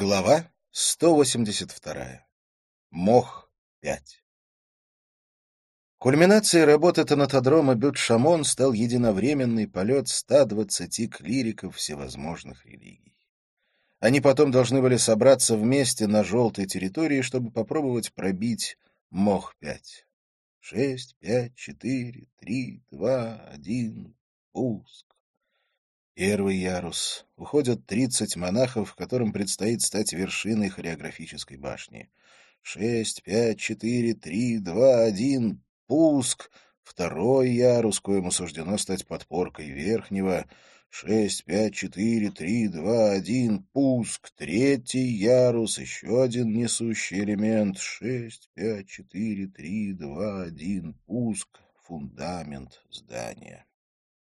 Глава 182. Мох 5. Кульминацией работы тонатодрома Бют-Шамон стал единовременный полет 120 клириков всевозможных религий. Они потом должны были собраться вместе на желтой территории, чтобы попробовать пробить Мох-5. Шесть, пять, четыре, три, два, один, пуск. Первый ярус. Уходят тридцать монахов, которым предстоит стать вершиной хореографической башни. Шесть, пять, четыре, три, два, один. Пуск. Второй ярус, коему суждено стать подпоркой верхнего. Шесть, пять, четыре, три, два, один. Пуск. Третий ярус, еще один несущий элемент. Шесть, пять, четыре, три, два, один. Пуск. Фундамент здания.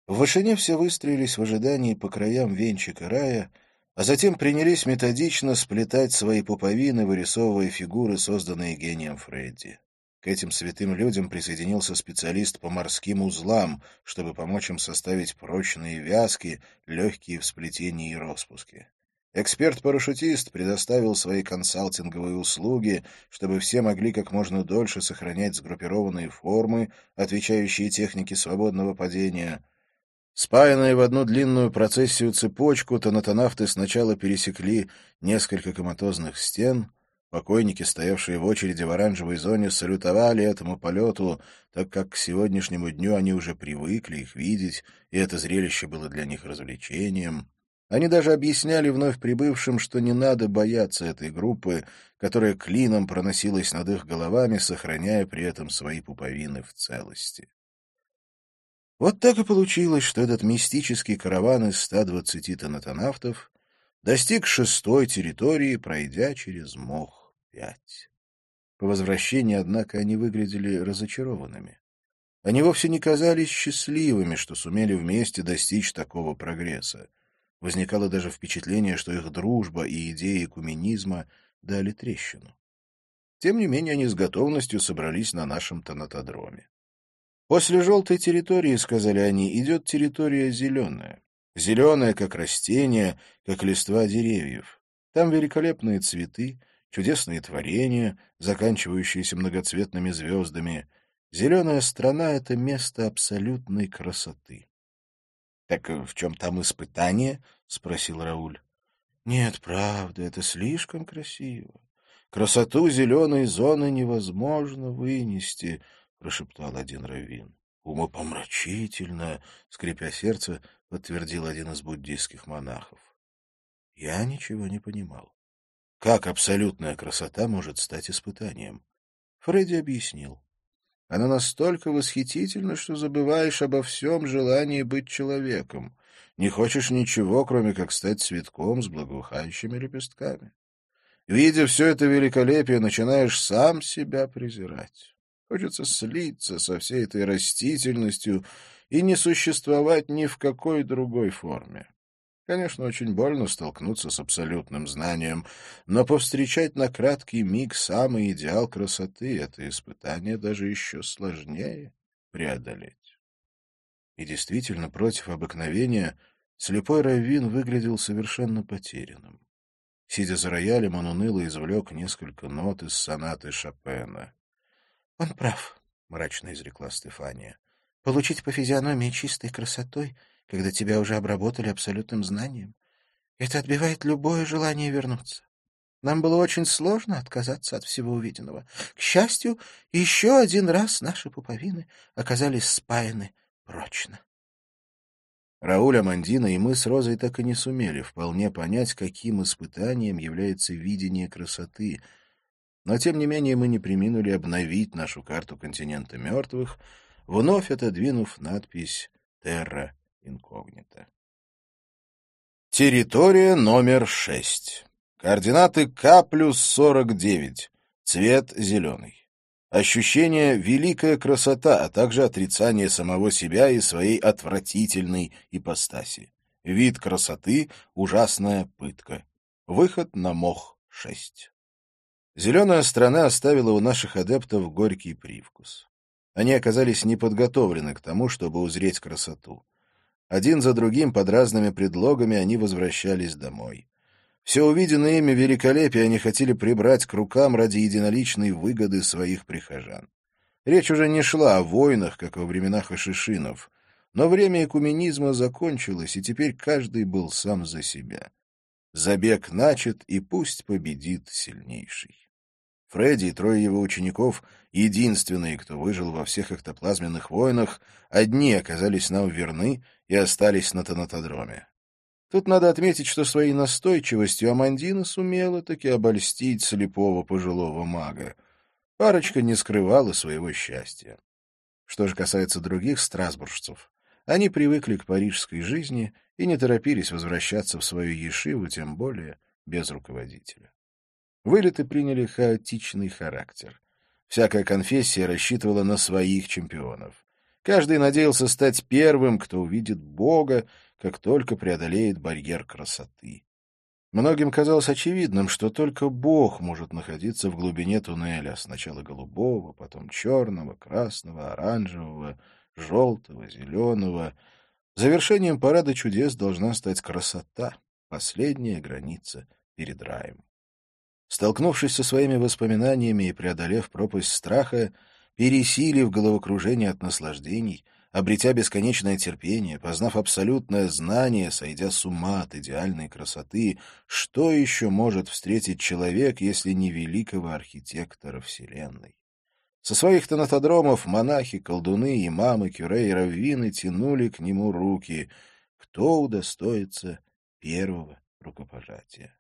В вышине все выстроились в ожидании по краям венчика рая, а затем принялись методично сплетать свои пуповины, вырисовывая фигуры, созданные гением Фредди. К этим святым людям присоединился специалист по морским узлам, чтобы помочь им составить прочные вязки, легкие в сплетении и распуске. Эксперт-парашютист предоставил свои консалтинговые услуги, чтобы все могли как можно дольше сохранять сгруппированные формы, отвечающие технике свободного падения — Спаянные в одну длинную процессию цепочку, тонатонавты сначала пересекли несколько коматозных стен. Покойники, стоявшие в очереди в оранжевой зоне, салютовали этому полету, так как к сегодняшнему дню они уже привыкли их видеть, и это зрелище было для них развлечением. Они даже объясняли вновь прибывшим, что не надо бояться этой группы, которая клином проносилась над их головами, сохраняя при этом свои пуповины в целости. Вот так и получилось, что этот мистический караван из 120 тонатонавтов достиг шестой территории, пройдя через Мох-5. По возвращении, однако, они выглядели разочарованными. Они вовсе не казались счастливыми, что сумели вместе достичь такого прогресса. Возникало даже впечатление, что их дружба и идеи куминизма дали трещину. Тем не менее, они с готовностью собрались на нашем тонатодроме. После желтой территории, сказали они, идет территория зеленая. Зеленая, как растение, как листва деревьев. Там великолепные цветы, чудесные творения, заканчивающиеся многоцветными звездами. Зеленая страна — это место абсолютной красоты. — Так в чем там испытание? — спросил Рауль. — Нет, правда, это слишком красиво. Красоту зеленой зоны невозможно вынести, — прошептал один раввин. «Умопомрачительно!» — скрипя сердце, подтвердил один из буддийских монахов. Я ничего не понимал. Как абсолютная красота может стать испытанием? Фредди объяснил. Она настолько восхитительна, что забываешь обо всем желании быть человеком. Не хочешь ничего, кроме как стать цветком с благоухающими лепестками. Видя все это великолепие, начинаешь сам себя презирать. Хочется слиться со всей этой растительностью и не существовать ни в какой другой форме. Конечно, очень больно столкнуться с абсолютным знанием, но повстречать на краткий миг самый идеал красоты — это испытание даже еще сложнее преодолеть. И действительно, против обыкновения, слепой Раввин выглядел совершенно потерянным. Сидя за роялем, он уныло извлек несколько нот из сонаты Шопена. — Он прав, — мрачно изрекла Стефания. — Получить по физиономии чистой красотой, когда тебя уже обработали абсолютным знанием, это отбивает любое желание вернуться. Нам было очень сложно отказаться от всего увиденного. К счастью, еще один раз наши пуповины оказались спаяны прочно. Рауль, Амандина и мы с Розой так и не сумели вполне понять, каким испытанием является видение красоты — но, тем не менее, мы не приминули обновить нашу карту континента мертвых, вновь отодвинув надпись «Терра инкогнита». Территория номер шесть. Координаты К плюс сорок девять. Цвет зеленый. Ощущение «великая красота», а также отрицание самого себя и своей отвратительной ипостаси. Вид красоты — ужасная пытка. Выход на мох шесть. Зеленая страна оставила у наших адептов горький привкус. Они оказались неподготовлены к тому, чтобы узреть красоту. Один за другим, под разными предлогами, они возвращались домой. Все увиденное ими великолепие они хотели прибрать к рукам ради единоличной выгоды своих прихожан. Речь уже не шла о войнах, как во временах Ашишинов, но время экуменизма закончилось, и теперь каждый был сам за себя. Забег начат, и пусть победит сильнейший. Фредди и трое его учеников, единственные, кто выжил во всех эктоплазменных войнах, одни оказались нам верны и остались на Танатодроме. Тут надо отметить, что своей настойчивостью Амандина сумела таки обольстить слепого пожилого мага. Парочка не скрывала своего счастья. Что же касается других страсбуржцев, они привыкли к парижской жизни и не торопились возвращаться в свою ешиву, тем более без руководителя. Вылеты приняли хаотичный характер. Всякая конфессия рассчитывала на своих чемпионов. Каждый надеялся стать первым, кто увидит Бога, как только преодолеет барьер красоты. Многим казалось очевидным, что только Бог может находиться в глубине туннеля, сначала голубого, потом черного, красного, оранжевого, желтого, зеленого. Завершением парада чудес должна стать красота, последняя граница перед раем. Столкнувшись со своими воспоминаниями и преодолев пропасть страха, пересилив головокружение от наслаждений, обретя бесконечное терпение, познав абсолютное знание, сойдя с ума от идеальной красоты, что еще может встретить человек, если не великого архитектора Вселенной? Со своих тонатодромов монахи, колдуны, имамы, кюре и раввины тянули к нему руки. Кто удостоится первого рукопожатия?